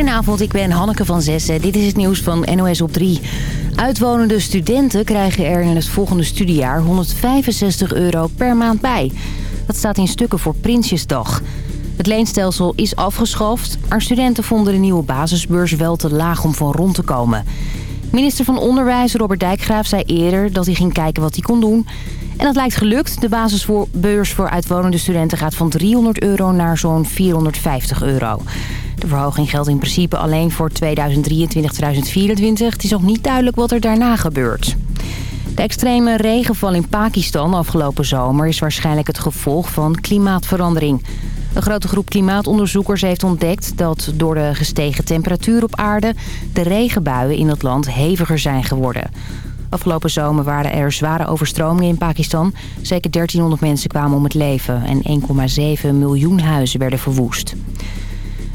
Goedenavond, ik ben Hanneke van Zessen. Dit is het nieuws van NOS op 3. Uitwonende studenten krijgen er in het volgende studiejaar 165 euro per maand bij. Dat staat in stukken voor Prinsjesdag. Het leenstelsel is afgeschaft, maar studenten vonden de nieuwe basisbeurs wel te laag om van rond te komen. Minister van Onderwijs Robert Dijkgraaf zei eerder dat hij ging kijken wat hij kon doen. En dat lijkt gelukt. De basisbeurs voor uitwonende studenten gaat van 300 euro naar zo'n 450 euro. De verhoging geldt in principe alleen voor 2023-2024. Het is nog niet duidelijk wat er daarna gebeurt. De extreme regenval in Pakistan afgelopen zomer is waarschijnlijk het gevolg van klimaatverandering. Een grote groep klimaatonderzoekers heeft ontdekt dat door de gestegen temperatuur op aarde... de regenbuien in het land heviger zijn geworden. Afgelopen zomer waren er zware overstromingen in Pakistan. Zeker 1300 mensen kwamen om het leven en 1,7 miljoen huizen werden verwoest.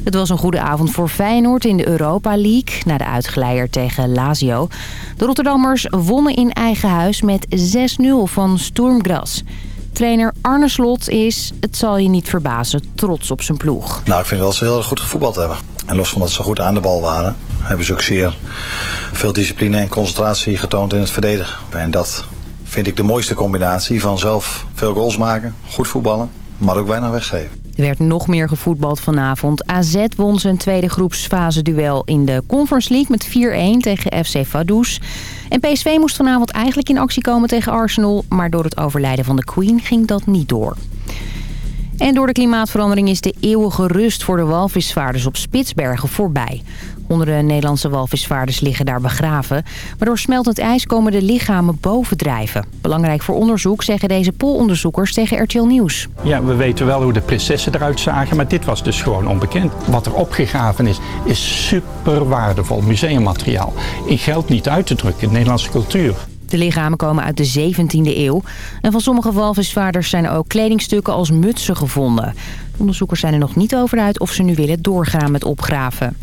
Het was een goede avond voor Feyenoord in de Europa League... na de uitgeleier tegen Lazio. De Rotterdammers wonnen in eigen huis met 6-0 van Sturmgras. Trainer Arne Slot is, het zal je niet verbazen, trots op zijn ploeg. Nou, ik vind wel dat ze heel goed gevoetbald hebben. En los van dat ze goed aan de bal waren... hebben ze ook zeer veel discipline en concentratie getoond in het verdedigen. En dat vind ik de mooiste combinatie van zelf veel goals maken, goed voetballen... maar ook weinig weggeven. Er werd nog meer gevoetbald vanavond. AZ won zijn tweede groepsfase duel in de Conference League met 4-1 tegen FC Vaduz. En PSV moest vanavond eigenlijk in actie komen tegen Arsenal... maar door het overlijden van de Queen ging dat niet door. En door de klimaatverandering is de eeuwige rust voor de walvisvaarders op Spitsbergen voorbij. Honderden Nederlandse walvisvaarders liggen daar begraven. Maar door smeltend ijs komen de lichamen bovendrijven. Belangrijk voor onderzoek zeggen deze poolonderzoekers tegen RTL Nieuws. Ja, we weten wel hoe de prinsessen eruit zagen, maar dit was dus gewoon onbekend. Wat er opgegraven is, is super waardevol museummateriaal. In geld niet uit te drukken in de Nederlandse cultuur. De lichamen komen uit de 17e eeuw. En van sommige walvisvaarders zijn ook kledingstukken als mutsen gevonden. De onderzoekers zijn er nog niet over uit of ze nu willen doorgaan met opgraven.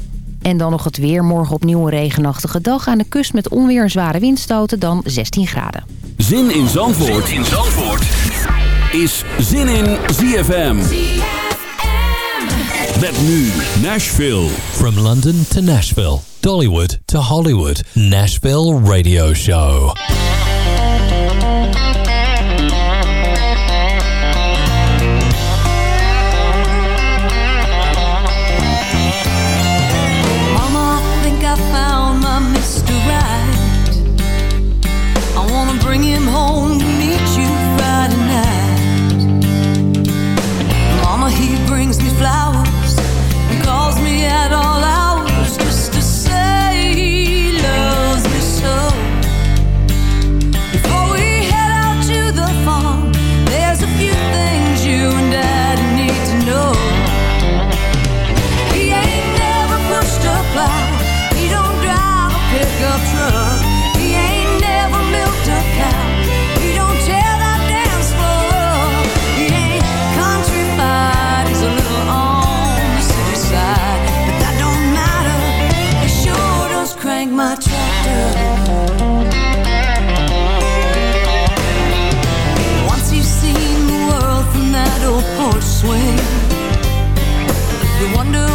En dan nog het weer. Morgen opnieuw een regenachtige dag. Aan de kust met onweer en zware windstoten dan 16 graden. Zin in Zandvoort, zin in Zandvoort. is Zin in ZFM. Met nu Nashville. From London to Nashville. Dollywood to Hollywood. Nashville Radio Show.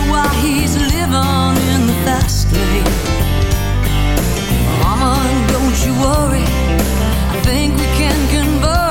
while he's living in the fast lane. Mama, don't you worry. I think we can convert.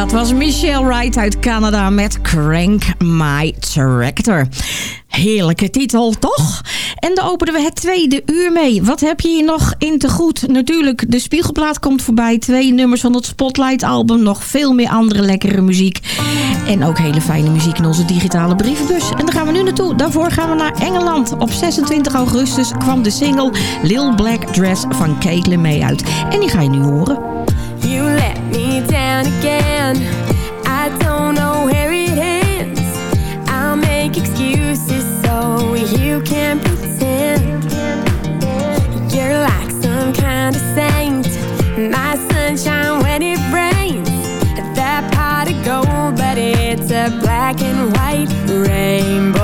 Dat was Michelle Wright uit Canada met Crank My Tractor. Heerlijke titel, toch? En dan openen we het tweede uur mee. Wat heb je hier nog in te goed? Natuurlijk, de Spiegelplaat komt voorbij. Twee nummers van het Spotlight album. Nog veel meer andere lekkere muziek. En ook hele fijne muziek in onze digitale brievenbus. En daar gaan we nu naartoe. Daarvoor gaan we naar Engeland. Op 26 augustus kwam de single Lil Black Dress van Caitlin May uit. En die ga je nu horen. You let me down again. I don't know where it ends. I'll make excuses so you can pretend. You're like some kind of saint. My sunshine when it rains. That pot of gold, but it's a black and white rainbow.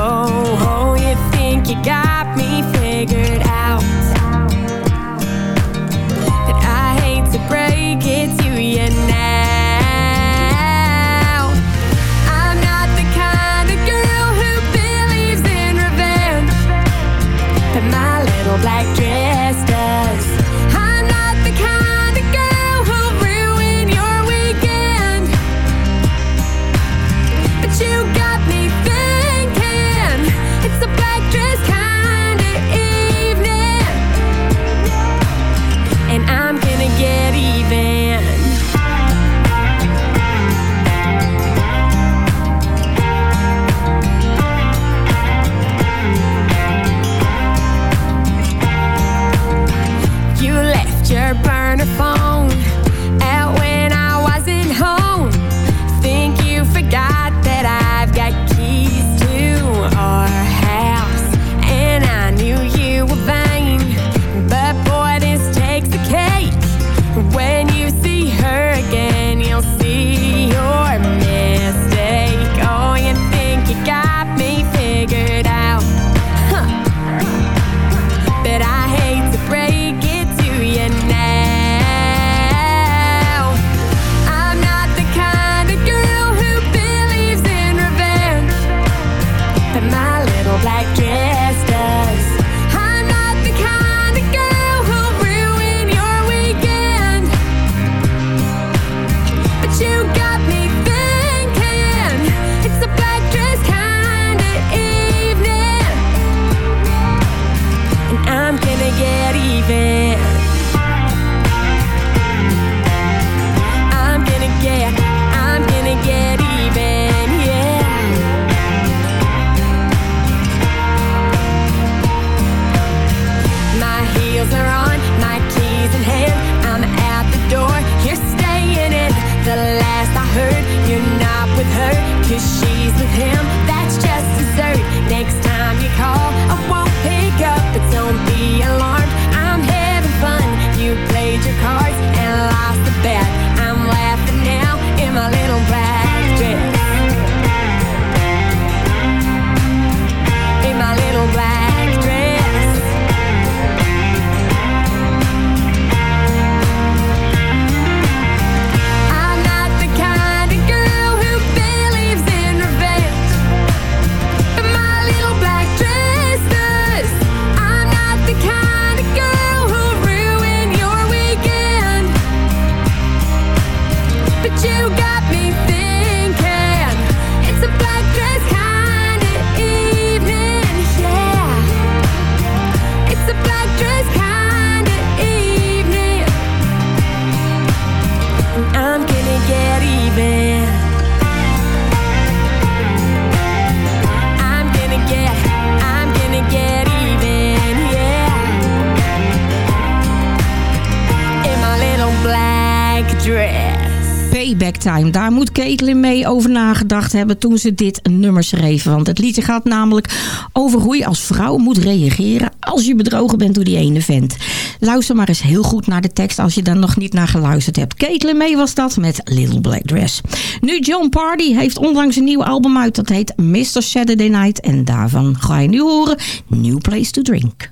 Daar moet Caitlin mee over nagedacht hebben toen ze dit nummer schreef. Want het liedje gaat namelijk over hoe je als vrouw moet reageren als je bedrogen bent door die ene vent. Luister maar eens heel goed naar de tekst als je daar nog niet naar geluisterd hebt. Caitlin May was dat met Little Black Dress. Nu John Party heeft onlangs een nieuw album uit. Dat heet Mr. Saturday Night. En daarvan ga je nu horen New Place to Drink.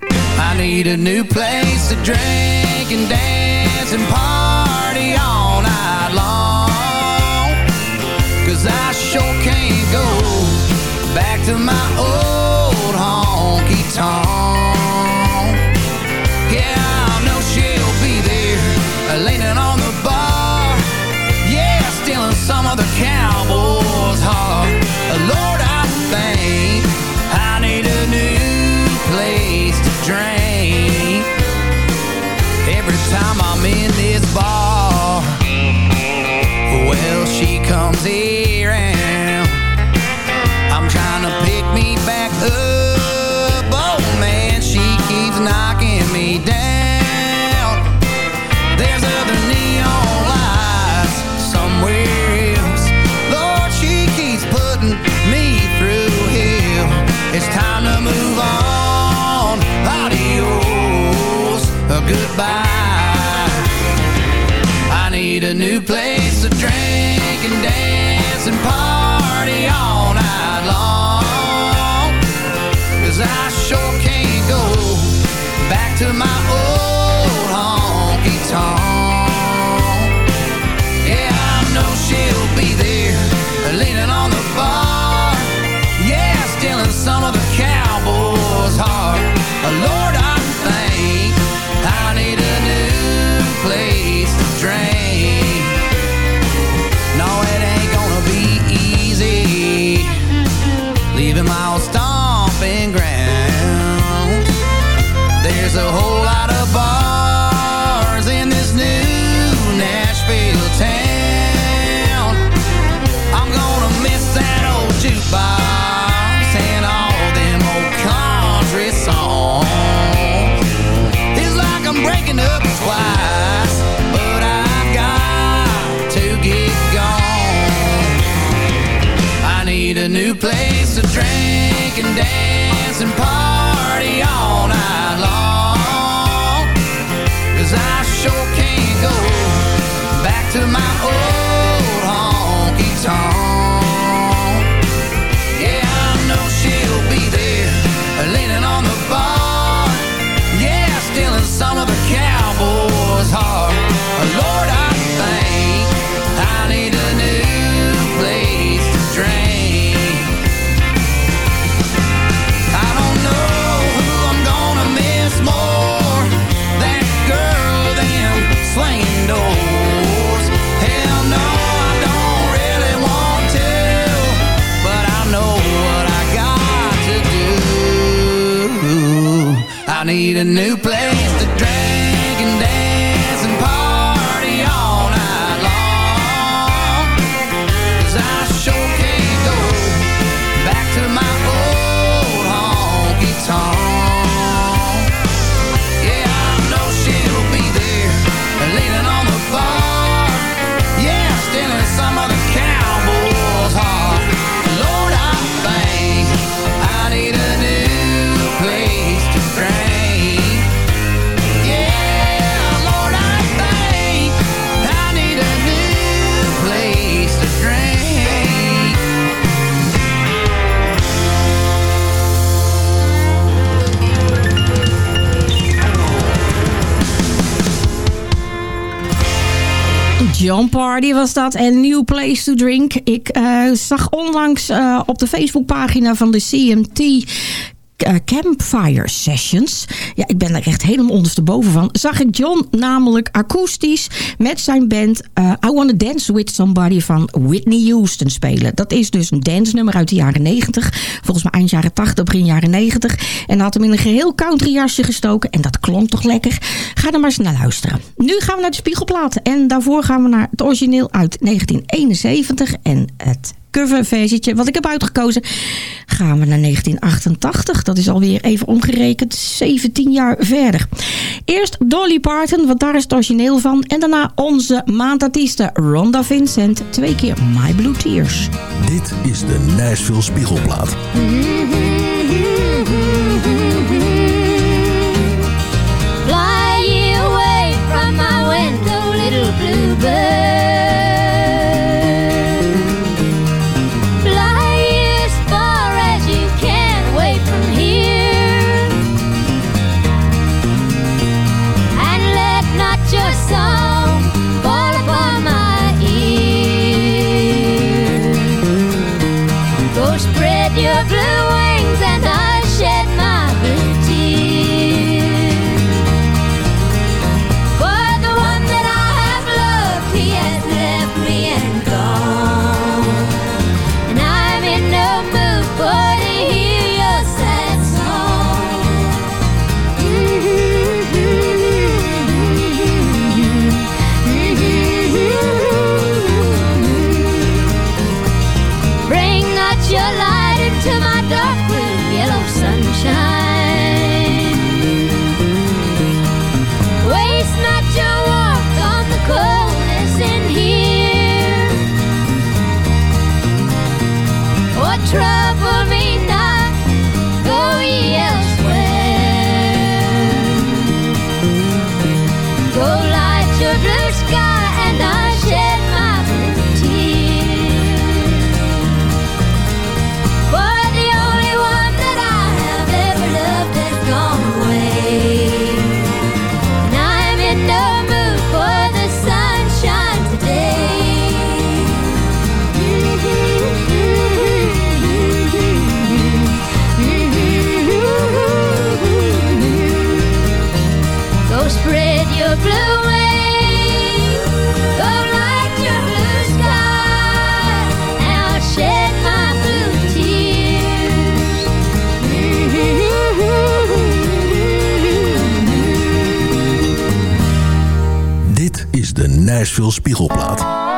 I need a new place to drink and dance and party to my old honky tonk. Yeah, I know she'll be there, uh, leaning on the bar. Yeah, stealing some of the cowboy's heart. Uh, Lord, I think I need a new place to drink. Every time I'm in this bar, well, she comes in. Goodbye. I need a new place to drink and dance and party all night long. Cause I sure can't go back to my old honky tonk. Yeah, I know she'll be there, leaning on the bar. Yeah, stealing some of the cowboy's heart. Lord, my old stomping ground. There's a whole lot of bars in this new Nashville town. I'm gonna miss that old jukebox and all them old country songs. It's like I'm breaking up twice, but I've got to get gone. I need a new place drink and dance and party all night long. Cause I sure can't go back to my old honky tonk. Yeah, I know she'll be there, leaning on the bar. Yeah, stealing some of the cowboy's heart. Need a new place to drink John Party was dat en New Place to Drink. Ik eh, zag onlangs eh, op de Facebookpagina van de CMT eh, Campfire Sessions. Ja, ik ben er echt helemaal ondersteboven van. Zag ik John namelijk akoestisch met zijn band eh, I Wanna Dance With Somebody van Whitney Houston spelen. Dat is dus een dance nummer uit de jaren 90. Volgens mij eind jaren 80, begin jaren 90. En had hem in een geheel country jasje gestoken. En dat klonk toch lekker. Ga er maar eens naar luisteren. Nu gaan we naar de Spiegelplaat. En daarvoor gaan we naar het origineel uit 1971. En het coverversietje wat ik heb uitgekozen. Gaan we naar 1988. Dat is alweer even omgerekend 17 jaar verder. Eerst Dolly Parton, want daar is het origineel van. En daarna onze maandartiesten Rhonda Vincent. Twee keer My Blue Tears. Dit is de Nashville Spiegelplaat. Fly veel Spiegelplaat.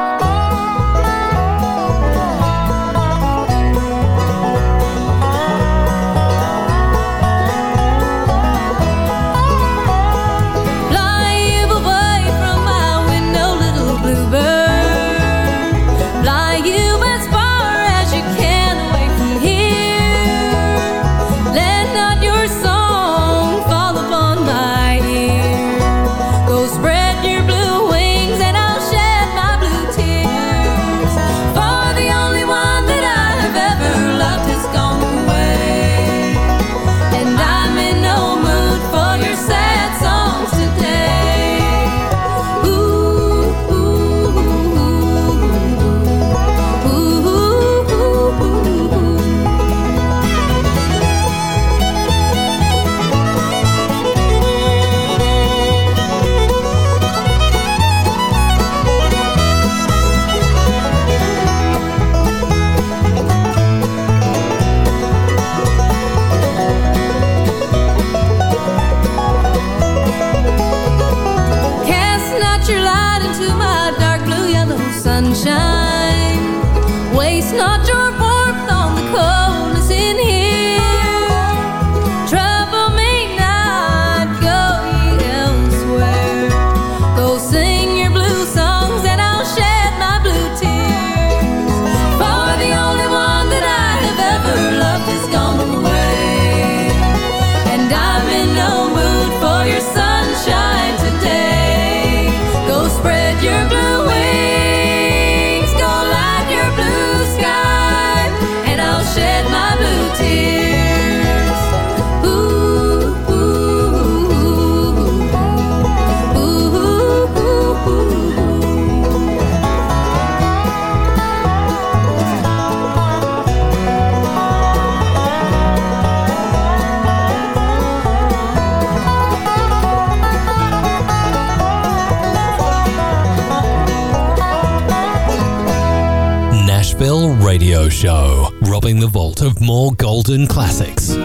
show, robbing the vault of more golden classics.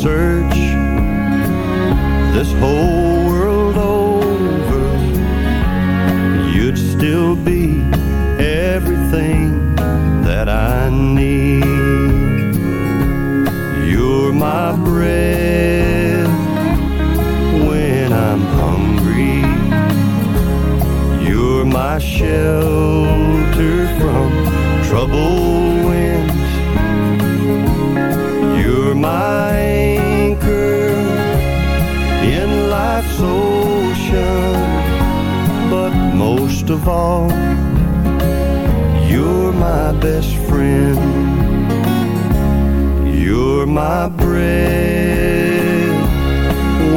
search this whole of all, you're my best friend. You're my bread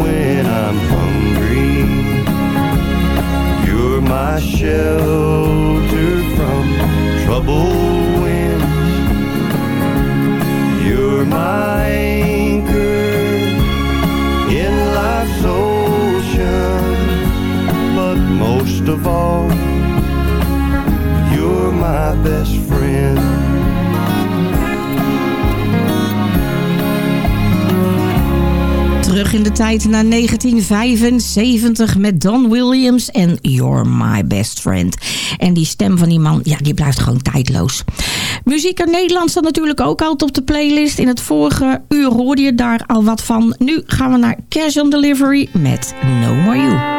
when I'm hungry. You're my shelter from troubled winds. You're my anchor in life's ocean, but most of all, my best friend. Terug in de tijd naar 1975 met Don Williams en You're My Best Friend. En die stem van die man, ja, die blijft gewoon tijdloos. Muziek uit Nederland staat natuurlijk ook altijd op de playlist. In het vorige uur hoorde je daar al wat van. Nu gaan we naar Cash on Delivery met No More You.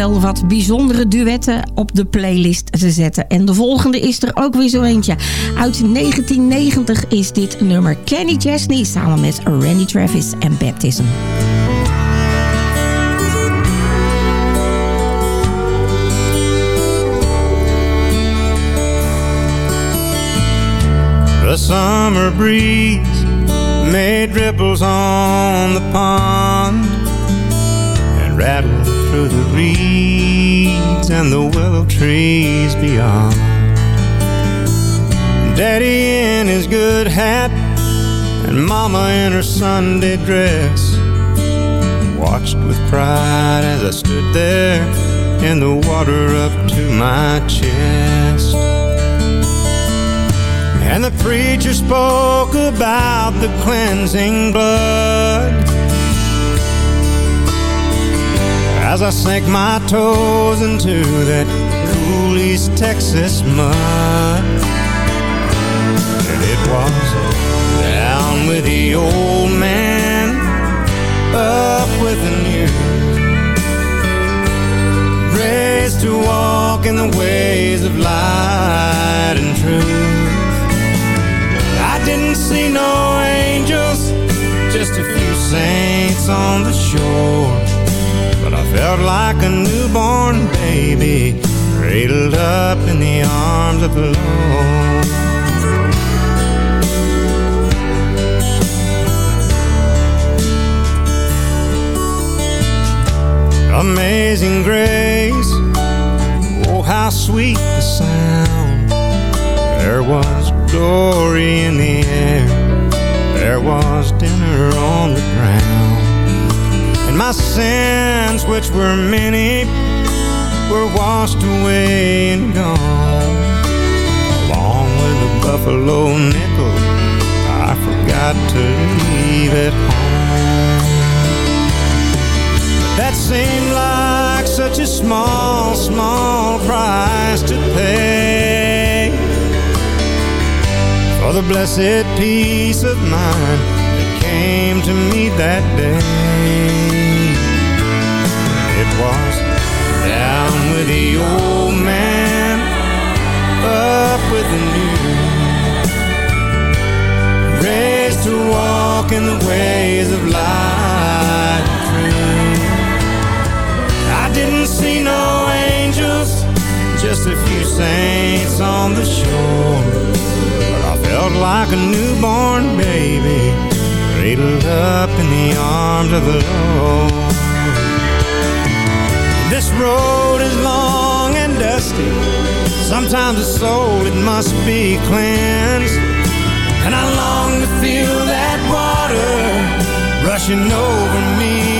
Wel wat bijzondere duetten op de playlist te zetten. En de volgende is er ook weer zo eentje. Uit 1990 is dit nummer Kenny Chesney samen met Randy Travis en Baptism. The summer breeze made ripples on the pond and rattled through the reeds and the willow trees beyond. Daddy in his good hat and Mama in her Sunday dress watched with pride as I stood there in the water up to my chest. And the preacher spoke about the cleansing blood As I sank my toes into that cool East Texas mud. And it was down with the old man Up with the new. Raised to walk in the ways of light and truth. I didn't see no angels, just a few saints on the shore. Felt like a newborn baby, cradled up in the arms of the Lord. Amazing grace, oh how sweet the sound. There was glory in the air. There was dinner on the ground. My sins, which were many, were washed away and gone. Along with a buffalo nickel, I forgot to leave at home. That seemed like such a small, small price to pay for the blessed peace of mind that came to me that day. The old man, up with the new, raised to walk in the ways of light truth. I didn't see no angels, just a few saints on the shore. But I felt like a newborn baby, cradled up in the arms of the Lord. This road Sometimes the soul, it must be cleansed. And I long to feel that water rushing over me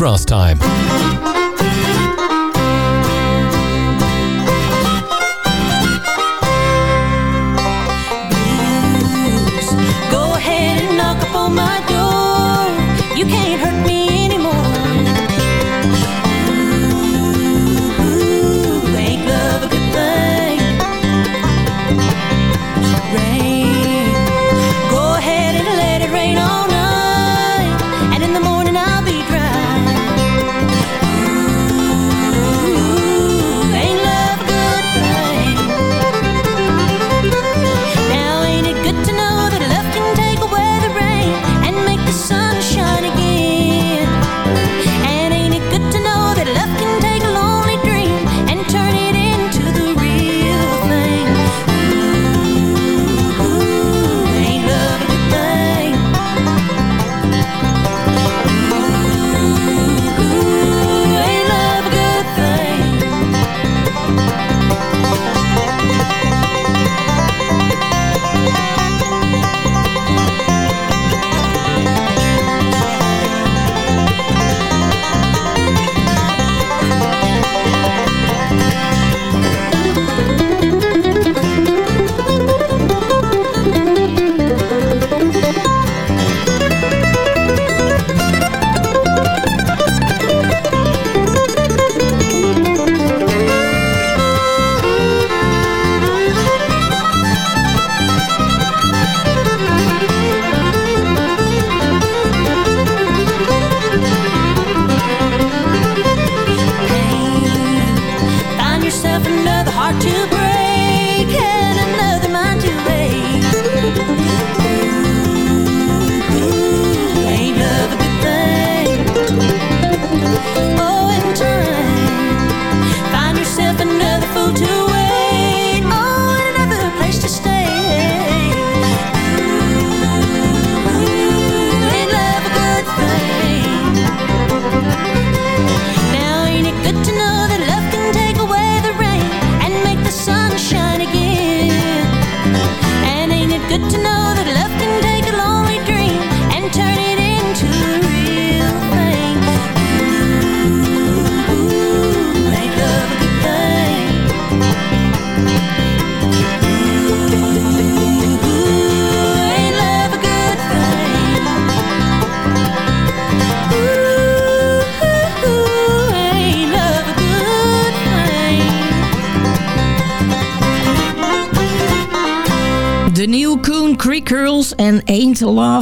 Bluegrass Time.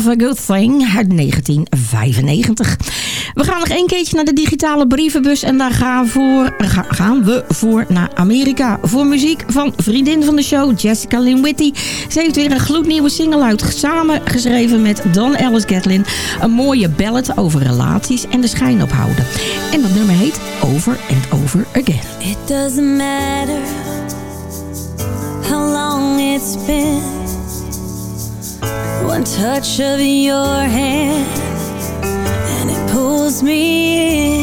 A Good Thing uit 1995. We gaan nog één keertje naar de digitale brievenbus en daar gaan, voor, ga- gaan we voor naar Amerika. Voor muziek van vriendin van de show, Jessica Lynn Whitty. Ze heeft weer een gloednieuwe single uit, samen geschreven met Don Ellis Gatlin. Een mooie ballad over relaties en de schijn ophouden. En dat nummer heet Over and Over Again. It doesn't matter how long it's been. Touch of your hand and it pulls me in.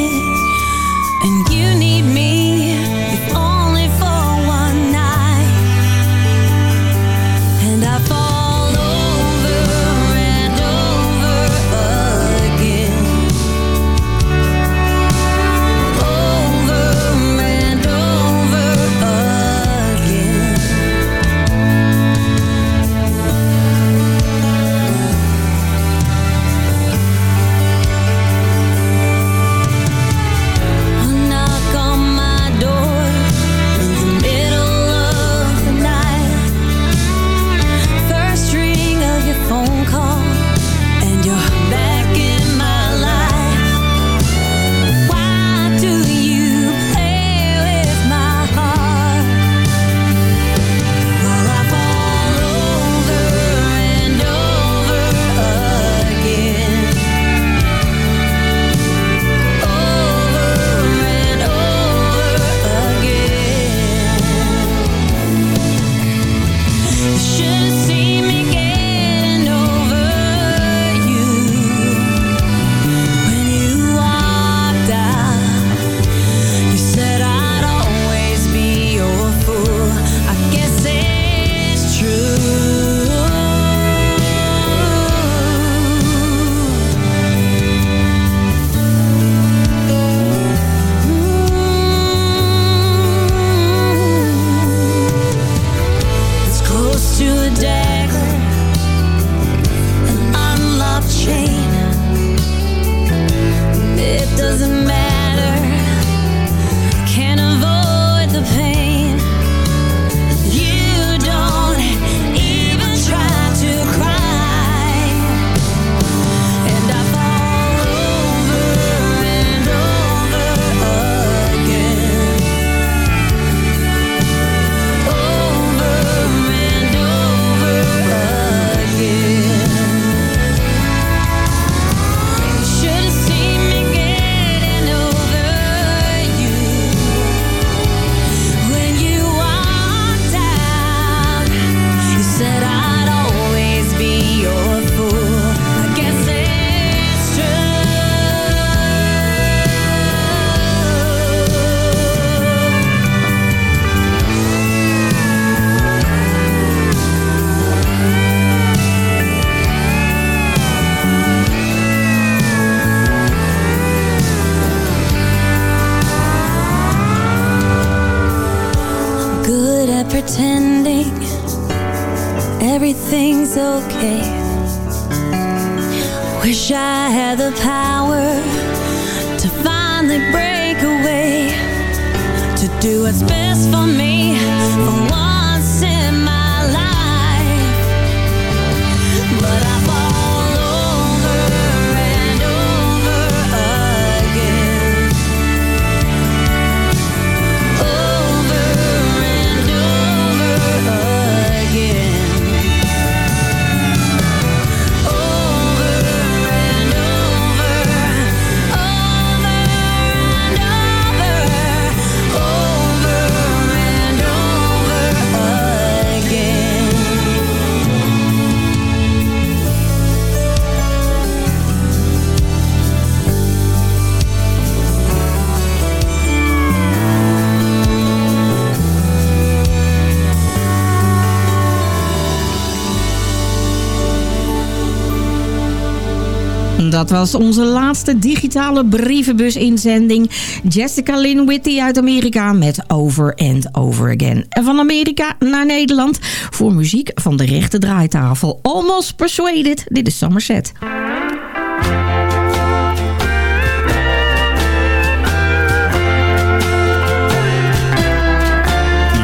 Dat was onze laatste digitale brievenbus-inzending. Jessica Lynn Whitty uit Amerika met Over and Over Again. En van Amerika naar Nederland voor muziek van de rechte draaitafel. Almost Persuaded, dit is Somerset.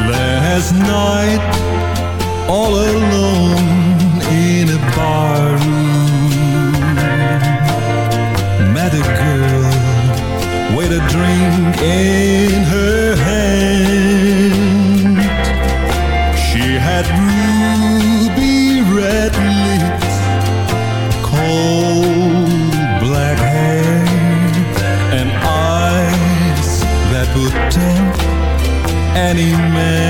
Last night, all in her hand. She had ruby red lips, cold black hair, and eyes that would tempt any man.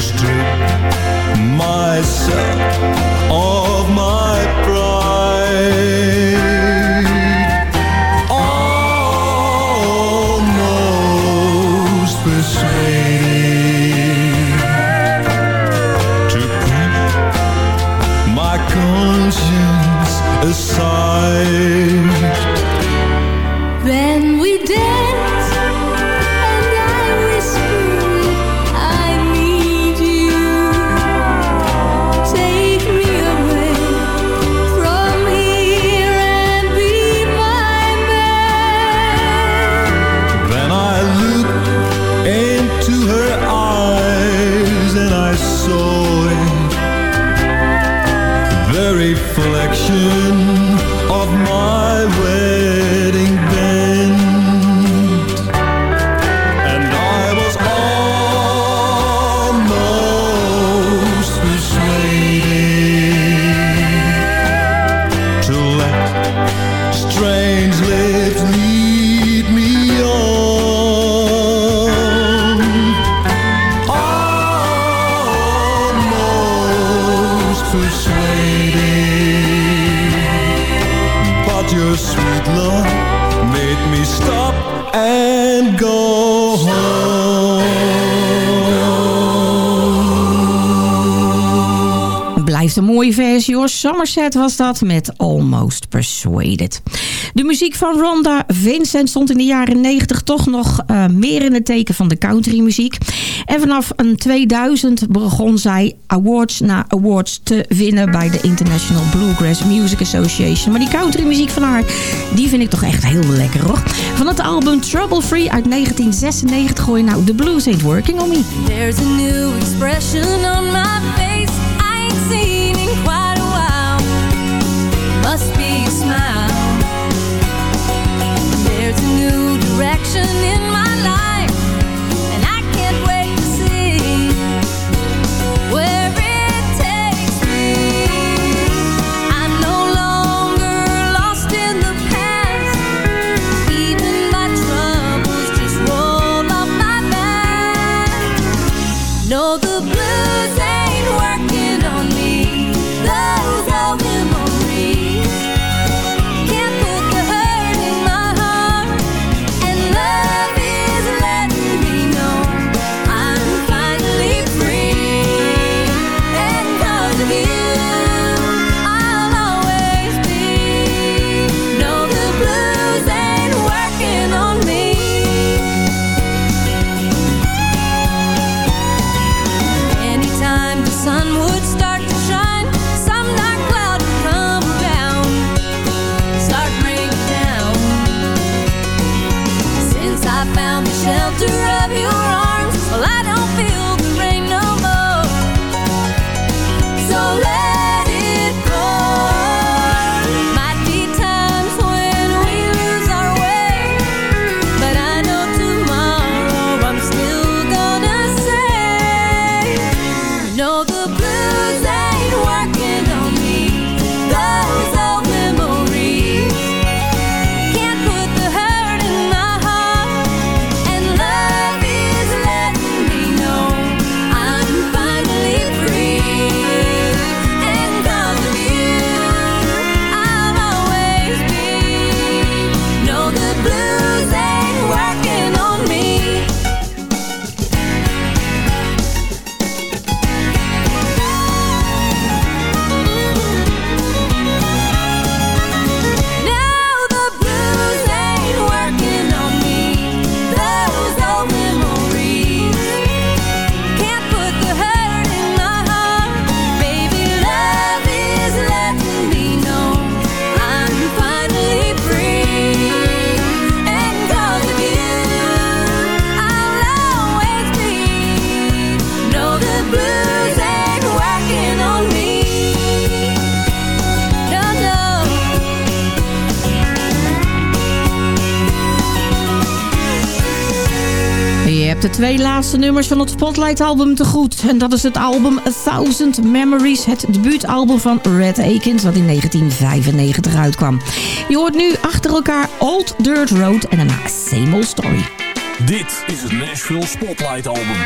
sister George Somerset was dat met Almost Persuaded. De muziek van Rhonda Vincent stond in de jaren 90 toch nog eh, meer in het teken van de countrymuziek. En vanaf 2000 begon zij awards na awards te winnen bij de International Bluegrass Music Association. Maar die countrymuziek van haar, die vind ik toch echt heel lekker hoor. Van het album Trouble Free uit 1996 gooi je nou The blues ain't working on me. There's a new expression on my face. passion in my life. laatste nummers van het Spotlight album te goed. En dat is het album A Thousand Memories. Het debuutalbum van Red Akins wat in 1995 uitkwam. Je hoort nu achter elkaar Old Dirt Road en daarna Same Old Story. Dit is het Nashville Spotlight album.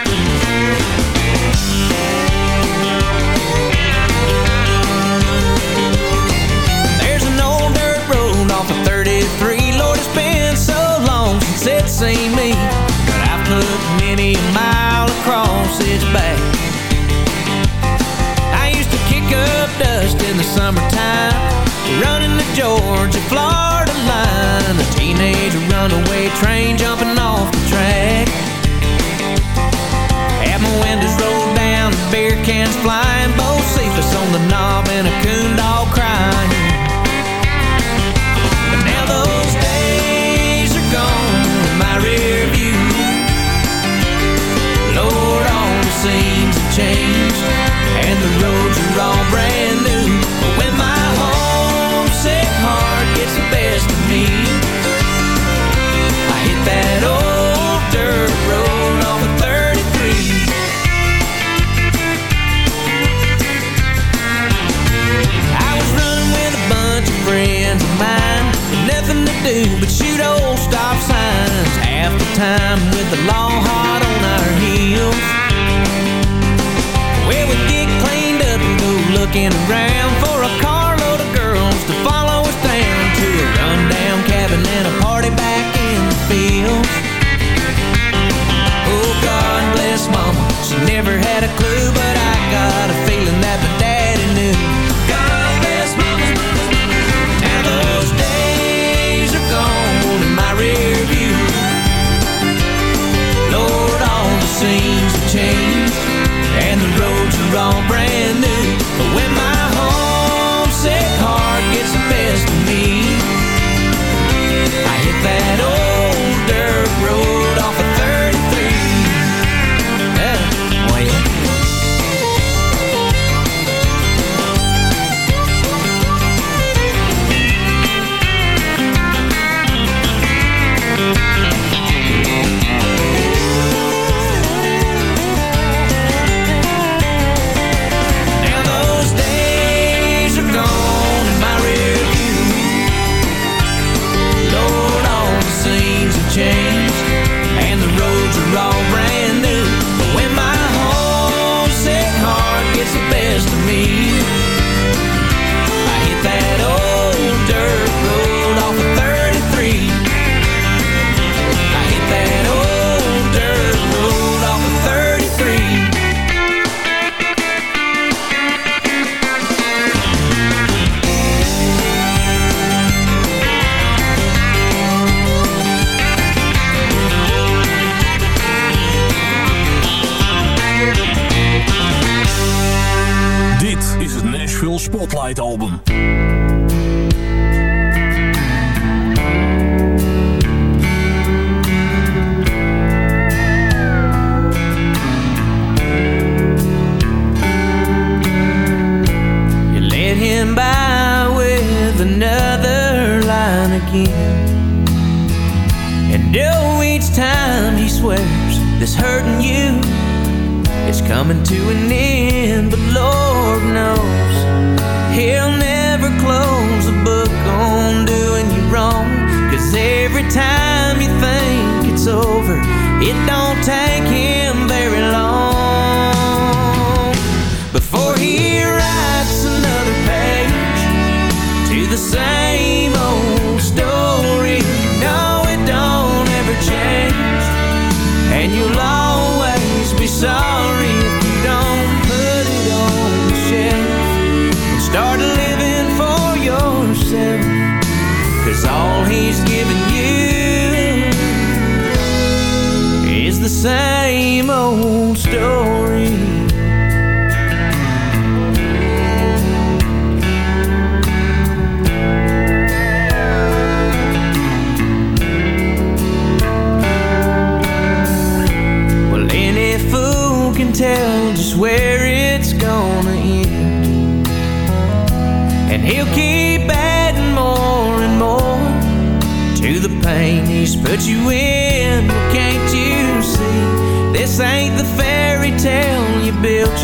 There's an dirt road off of 33. Lord, it's been so long since it's seen me. look many a mile across its back. I used to kick up dust in the summertime, running the Georgia Florida line. A teenage runaway train jumping off the track. Had my windows rolled down, beer cans flying, both seats on the knob, and a coon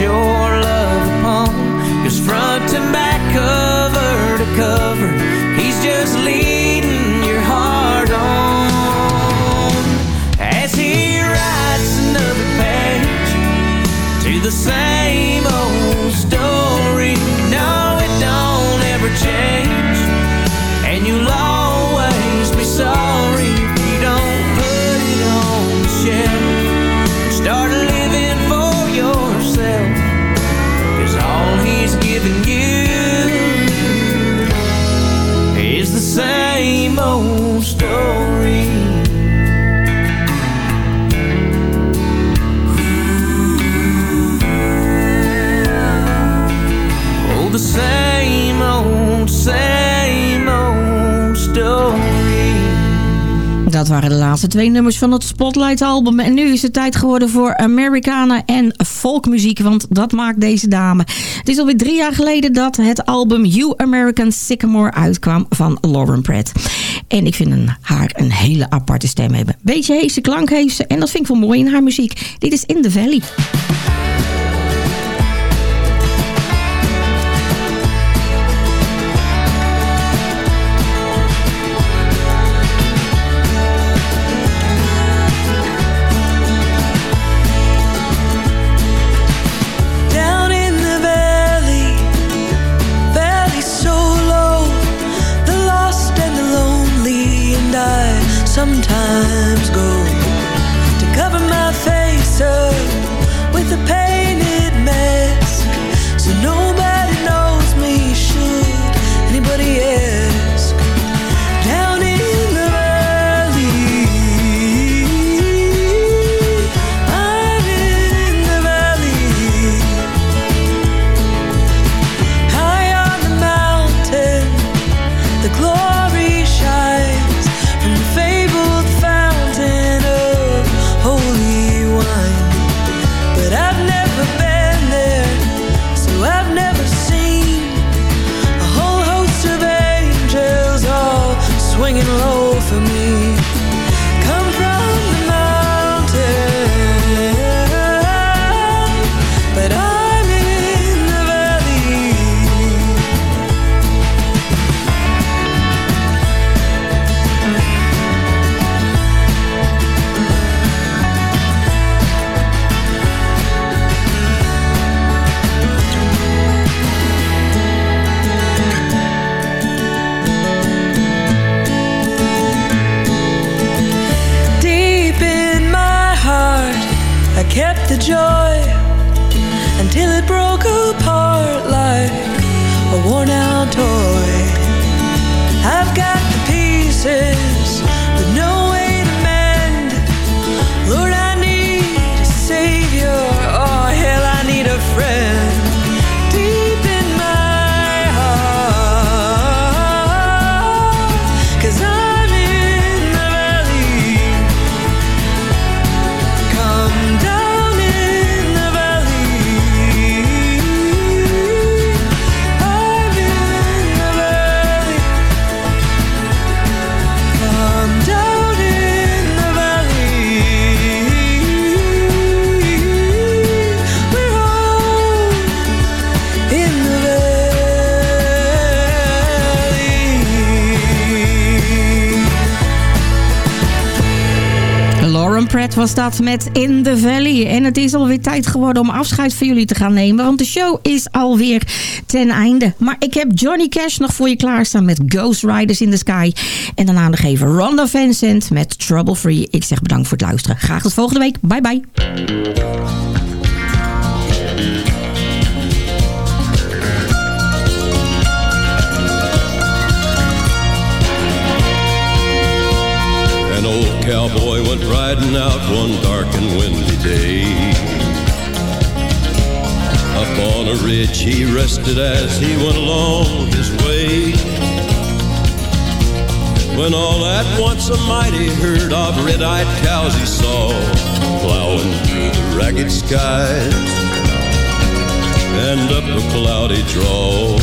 yo laatste twee nummers van het Spotlight-album. En nu is het tijd geworden voor Americana en folkmuziek. Want dat maakt deze dame. Het is alweer drie jaar geleden dat het album You American Sycamore uitkwam van Lauren Pratt. En ik vind haar een hele aparte stem hebben. Beetje heese klank heeft ze. En dat vind ik wel mooi in haar muziek. Dit is In the Valley. Was dat met In the Valley. En het is alweer tijd geworden om afscheid van jullie te gaan nemen. Want de show is alweer ten einde. Maar ik heb Johnny Cash nog voor je klaarstaan met Ghost Riders in the Sky. En daarna nog even Ronda Vincent met Trouble Free. Ik zeg bedankt voor het luisteren. Graag tot volgende week. Bye bye. Riding out one dark and windy day. Up on a ridge he rested as he went along his way. When all at once a mighty herd of red-eyed cows he saw plowing through the ragged skies and up a cloudy draw.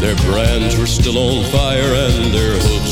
Their brands were still on fire and their hooves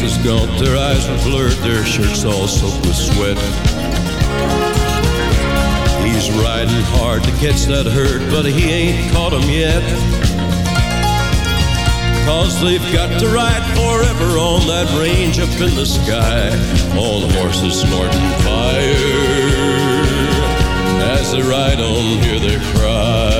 faces gaunt, their eyes are blurred, their shirts all soaked with sweat. He's riding hard to catch that herd, but he ain't caught 'em yet. Cause they've got to ride forever on that range up in the sky. All the horses snorting fire. As they ride on, hear their cry.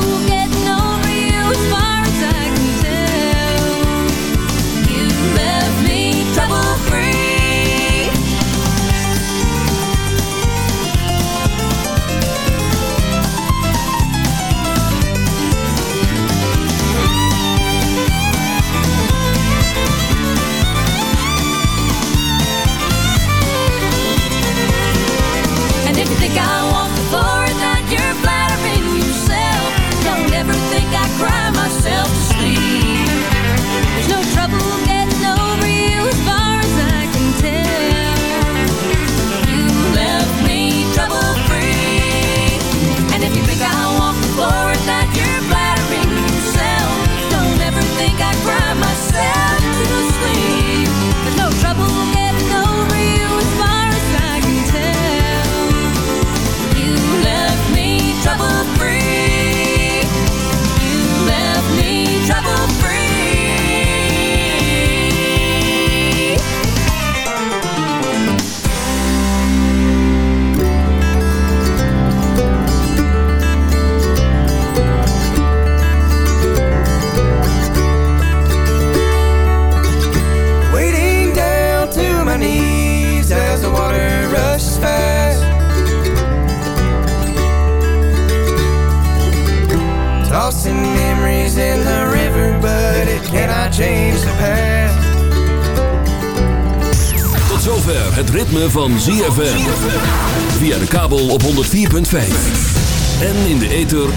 mujer.